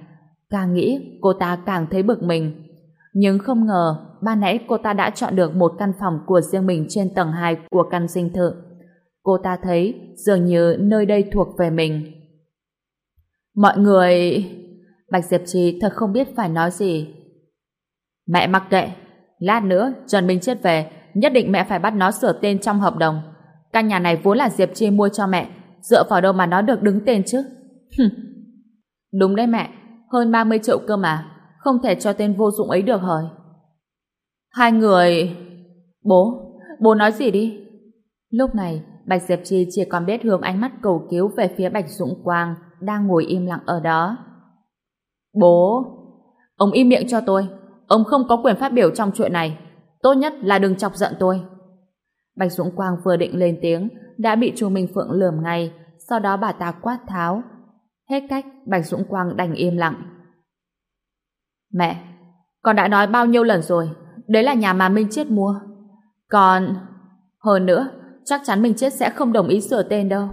Càng nghĩ, cô ta càng thấy bực mình. Nhưng không ngờ, ban nãy cô ta đã chọn được một căn phòng của riêng mình trên tầng 2 của căn dinh thự. Cô ta thấy dường như nơi đây thuộc về mình. Mọi người... Bạch Diệp Trì thật không biết phải nói gì. Mẹ mặc kệ. Lát nữa, Trần Minh Chết về, nhất định mẹ phải bắt nó sửa tên trong hợp đồng. Căn nhà này vốn là Diệp Chi mua cho mẹ, dựa vào đâu mà nó được đứng tên chứ? Đúng đấy mẹ, hơn 30 triệu cơ mà, không thể cho tên vô dụng ấy được hời. Hai người... Bố, bố nói gì đi? Lúc này, Bạch Diệp Chi chỉ còn biết hướng ánh mắt cầu cứu về phía Bạch Dũng Quang đang ngồi im lặng ở đó. Bố! Ông im miệng cho tôi. Ông không có quyền phát biểu trong chuyện này. Tốt nhất là đừng chọc giận tôi. Bạch Dũng Quang vừa định lên tiếng, đã bị Chu Minh Phượng lườm ngay, sau đó bà ta quát tháo. Hết cách, Bạch Dũng Quang đành im lặng. Mẹ, con đã nói bao nhiêu lần rồi, đấy là nhà mà Minh Chết mua. Còn... Hơn nữa, chắc chắn Minh Chết sẽ không đồng ý sửa tên đâu.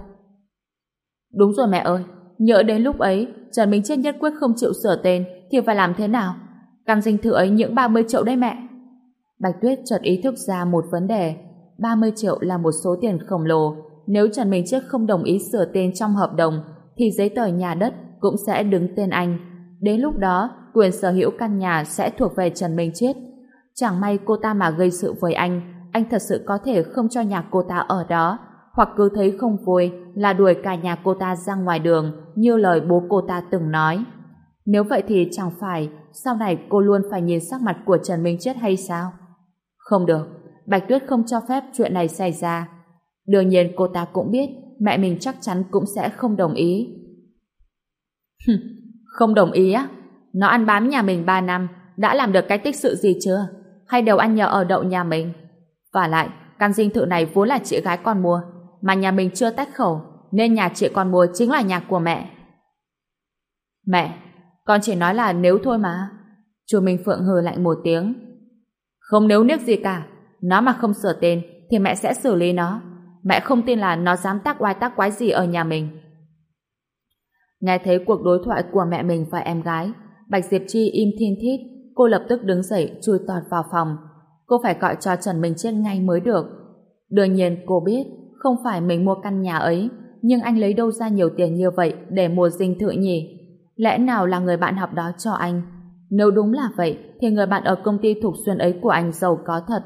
Đúng rồi mẹ ơi, nhớ đến lúc ấy, Trần Minh Chết nhất quyết không chịu sửa tên thì phải làm thế nào? Căn dinh thự ấy những 30 triệu đấy mẹ. Bạch Tuyết chợt ý thức ra một vấn đề. 30 triệu là một số tiền khổng lồ. Nếu Trần Minh Chết không đồng ý sửa tên trong hợp đồng, thì giấy tờ nhà đất cũng sẽ đứng tên anh. Đến lúc đó, quyền sở hữu căn nhà sẽ thuộc về Trần Minh Chết. Chẳng may cô ta mà gây sự với anh, anh thật sự có thể không cho nhà cô ta ở đó, hoặc cứ thấy không vui là đuổi cả nhà cô ta ra ngoài đường như lời bố cô ta từng nói. Nếu vậy thì chẳng phải sau này cô luôn phải nhìn sắc mặt của Trần Minh Chết hay sao? Không được, Bạch Tuyết không cho phép chuyện này xảy ra. Đương nhiên cô ta cũng biết mẹ mình chắc chắn cũng sẽ không đồng ý. không đồng ý á? Nó ăn bám nhà mình 3 năm, đã làm được cái tích sự gì chưa? Hay đều ăn nhờ ở đậu nhà mình? Và lại, căn dinh thự này vốn là chị gái con mua, mà nhà mình chưa tách khẩu, nên nhà chị con mua chính là nhà của mẹ. Mẹ, con chỉ nói là nếu thôi mà. Chùa Minh Phượng hừ lạnh một tiếng. Không nếu niếc gì cả, nó mà không sửa tên thì mẹ sẽ xử lý nó. Mẹ không tin là nó dám tác oai tác quái gì ở nhà mình. Nghe thấy cuộc đối thoại của mẹ mình và em gái, Bạch Diệp Chi im thiên thít, cô lập tức đứng dậy chui tọt vào phòng. Cô phải gọi cho Trần Minh Chết ngay mới được. Đương nhiên cô biết không phải mình mua căn nhà ấy, nhưng anh lấy đâu ra nhiều tiền như vậy để mua dinh thự nhỉ? Lẽ nào là người bạn học đó cho anh? Nếu đúng là vậy, thì người bạn ở công ty Thục Xuyên ấy của anh giàu có thật.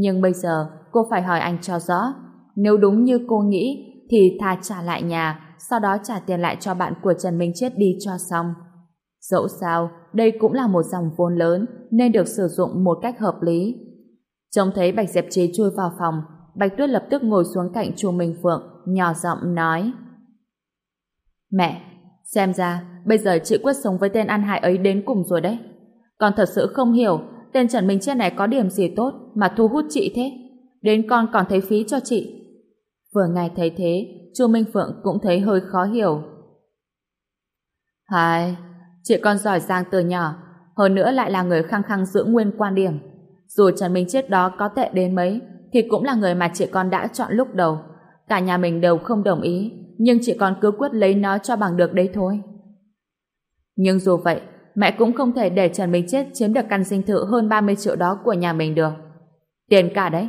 Nhưng bây giờ, cô phải hỏi anh cho rõ. Nếu đúng như cô nghĩ, thì thà trả lại nhà, sau đó trả tiền lại cho bạn của Trần Minh Chết đi cho xong. Dẫu sao, đây cũng là một dòng vốn lớn, nên được sử dụng một cách hợp lý. Trông thấy Bạch Diệp Trí chui vào phòng, Bạch Tuyết lập tức ngồi xuống cạnh Chu Minh Phượng, nhỏ giọng nói. Mẹ, xem ra, bây giờ chị quyết sống với tên ăn hại ấy đến cùng rồi đấy. còn thật sự không hiểu, tên Trần Minh Chết này có điểm gì tốt mà thu hút chị thế. Đến con còn thấy phí cho chị. Vừa ngài thấy thế, Chu Minh Phượng cũng thấy hơi khó hiểu. Hai, chị con giỏi giang từ nhỏ, hơn nữa lại là người khăng khăng giữ nguyên quan điểm. Dù Trần Minh Chết đó có tệ đến mấy, thì cũng là người mà chị con đã chọn lúc đầu. Cả nhà mình đều không đồng ý, nhưng chị con cứ quyết lấy nó cho bằng được đấy thôi. Nhưng dù vậy, mẹ cũng không thể để Trần Minh Chết chiếm được căn dinh thự hơn 30 triệu đó của nhà mình được. Tiền cả đấy.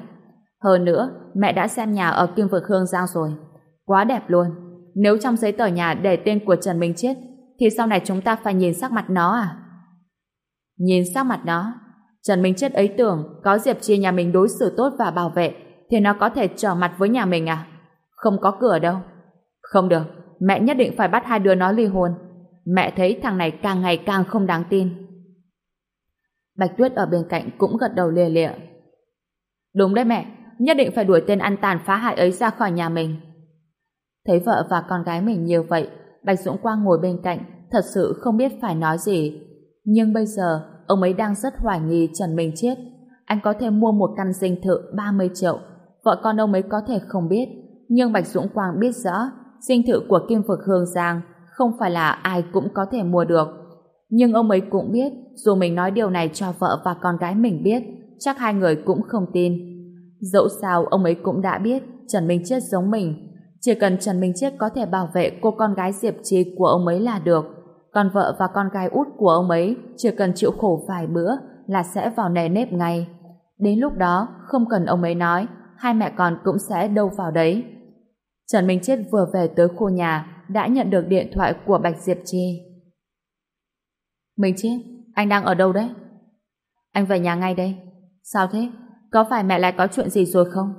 Hơn nữa, mẹ đã xem nhà ở Kim Vực Hương Giang rồi. Quá đẹp luôn. Nếu trong giấy tờ nhà để tên của Trần Minh Chết, thì sau này chúng ta phải nhìn sắc mặt nó à? Nhìn sắc mặt nó, Trần Minh Chết ấy tưởng có Diệp Chi nhà mình đối xử tốt và bảo vệ thì nó có thể trở mặt với nhà mình à? Không có cửa đâu. Không được, mẹ nhất định phải bắt hai đứa nó ly hôn. Mẹ thấy thằng này càng ngày càng không đáng tin. Bạch Tuyết ở bên cạnh cũng gật đầu lìa lịa. Đúng đấy mẹ, nhất định phải đuổi tên ăn tàn phá hại ấy ra khỏi nhà mình. Thấy vợ và con gái mình nhiều vậy, Bạch Dũng Quang ngồi bên cạnh, thật sự không biết phải nói gì. Nhưng bây giờ, ông ấy đang rất hoài nghi Trần Minh chết. Anh có thể mua một căn dinh thự 30 triệu, vợ con ông ấy có thể không biết, nhưng Bạch Dũng Quang biết rõ dinh thự của Kim Phực Hương Giang không phải là ai cũng có thể mua được. Nhưng ông ấy cũng biết, dù mình nói điều này cho vợ và con gái mình biết, chắc hai người cũng không tin. Dẫu sao ông ấy cũng đã biết Trần Minh Chết giống mình. Chỉ cần Trần Minh Chết có thể bảo vệ cô con gái Diệp Trì của ông ấy là được. Còn vợ và con gái út của ông ấy chỉ cần chịu khổ vài bữa là sẽ vào nề nếp ngay. Đến lúc đó, không cần ông ấy nói, hai mẹ con cũng sẽ đâu vào đấy. Trần Minh Chết vừa về tới khu nhà đã nhận được điện thoại của Bạch Diệp Chi. Minh Chết, anh đang ở đâu đấy? Anh về nhà ngay đây. Sao thế? Có phải mẹ lại có chuyện gì rồi không?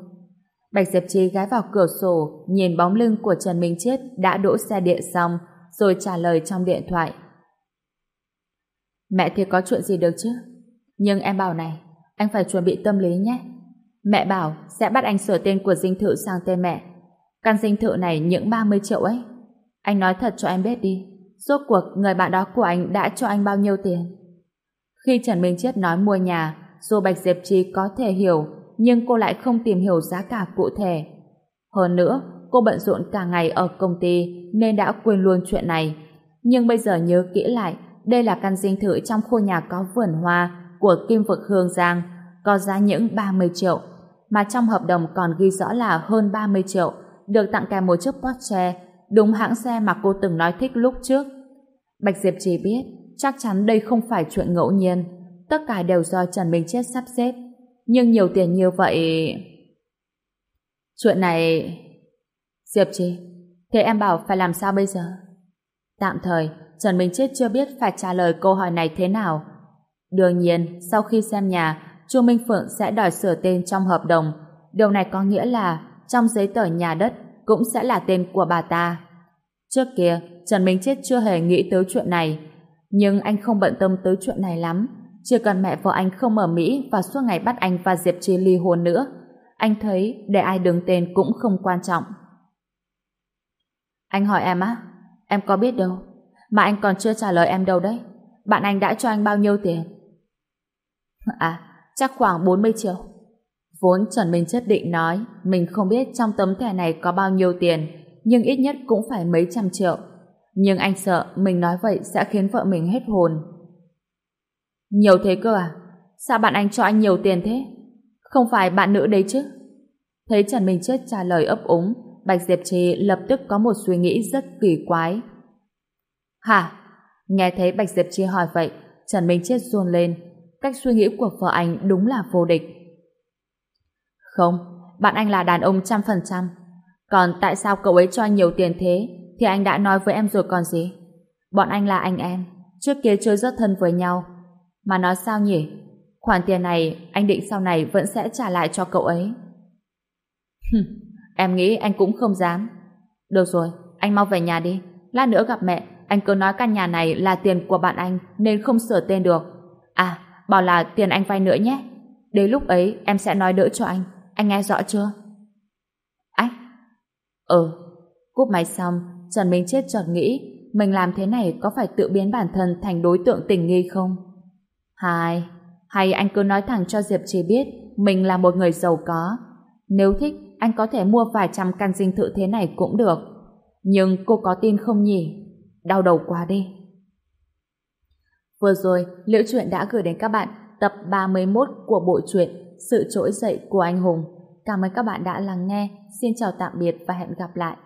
Bạch Diệp Chi gái vào cửa sổ nhìn bóng lưng của Trần Minh Chết đã đỗ xe điện xong rồi trả lời trong điện thoại. Mẹ thì có chuyện gì được chứ? Nhưng em bảo này, anh phải chuẩn bị tâm lý nhé. Mẹ bảo sẽ bắt anh sửa tên của dinh thự sang tên mẹ. Căn dinh thự này những 30 triệu ấy. Anh nói thật cho em biết đi. Rốt cuộc người bạn đó của anh đã cho anh bao nhiêu tiền? Khi Trần Minh Chết nói mua nhà, dù Bạch Diệp Trì có thể hiểu, nhưng cô lại không tìm hiểu giá cả cụ thể. Hơn nữa, cô bận rộn cả ngày ở công ty nên đã quên luôn chuyện này. Nhưng bây giờ nhớ kỹ lại, đây là căn dinh thự trong khu nhà có vườn hoa của Kim Vực Hương Giang, có giá những 30 triệu, mà trong hợp đồng còn ghi rõ là hơn 30 triệu, được tặng kèm một chiếc Porsche, đúng hãng xe mà cô từng nói thích lúc trước. Bạch Diệp chỉ biết, chắc chắn đây không phải chuyện ngẫu nhiên, tất cả đều do Trần Minh Chết sắp xếp. Nhưng nhiều tiền như vậy... Chuyện này... Diệp Trì, thế em bảo phải làm sao bây giờ? Tạm thời, Trần Minh Chết chưa biết phải trả lời câu hỏi này thế nào. Đương nhiên, sau khi xem nhà, Chu Minh Phượng sẽ đòi sửa tên trong hợp đồng. Điều này có nghĩa là trong giấy tờ nhà đất cũng sẽ là tên của bà ta. Trước kia, Trần Minh Chết chưa hề nghĩ tới chuyện này. Nhưng anh không bận tâm tới chuyện này lắm. Chỉ cần mẹ vợ anh không ở Mỹ và suốt ngày bắt anh và Diệp Chi ly hôn nữa. Anh thấy để ai đứng tên cũng không quan trọng. Anh hỏi em á? Em có biết đâu. Mà anh còn chưa trả lời em đâu đấy. Bạn anh đã cho anh bao nhiêu tiền? À, chắc khoảng 40 triệu. Vốn Trần Minh Chất định nói mình không biết trong tấm thẻ này có bao nhiêu tiền, nhưng ít nhất cũng phải mấy trăm triệu. Nhưng anh sợ mình nói vậy sẽ khiến vợ mình hết hồn. Nhiều thế cơ à? Sao bạn anh cho anh nhiều tiền thế? Không phải bạn nữ đấy chứ? Thấy Trần Minh Chết trả lời ấp úng, Bạch Diệp Trì lập tức có một suy nghĩ rất kỳ quái. Hả? Nghe thấy Bạch Diệp Trì hỏi vậy, Trần Minh Chết run lên. Cách suy nghĩ của vợ anh đúng là vô địch. Không, bạn anh là đàn ông trăm phần trăm. Còn tại sao cậu ấy cho nhiều tiền thế thì anh đã nói với em rồi còn gì. Bọn anh là anh em, trước kia chơi rất thân với nhau. Mà nói sao nhỉ? Khoản tiền này anh định sau này vẫn sẽ trả lại cho cậu ấy. em nghĩ anh cũng không dám. Được rồi, anh mau về nhà đi. Lát nữa gặp mẹ, anh cứ nói căn nhà này là tiền của bạn anh nên không sửa tên được. À, bảo là tiền anh vay nữa nhé. Đến lúc ấy em sẽ nói đỡ cho anh. Anh nghe rõ chưa? Ách. Ừ. Cúp máy xong, Trần Minh Chết chợt nghĩ mình làm thế này có phải tự biến bản thân thành đối tượng tình nghi không? Hai, hay anh cứ nói thẳng cho Diệp Trì biết mình là một người giàu có. Nếu thích, anh có thể mua vài trăm căn dinh thự thế này cũng được. Nhưng cô có tin không nhỉ? Đau đầu quá đi. Vừa rồi, Liễu Chuyện đã gửi đến các bạn tập 31 của bộ truyện sự trỗi dậy của anh hùng. Cảm ơn các bạn đã lắng nghe. Xin chào tạm biệt và hẹn gặp lại.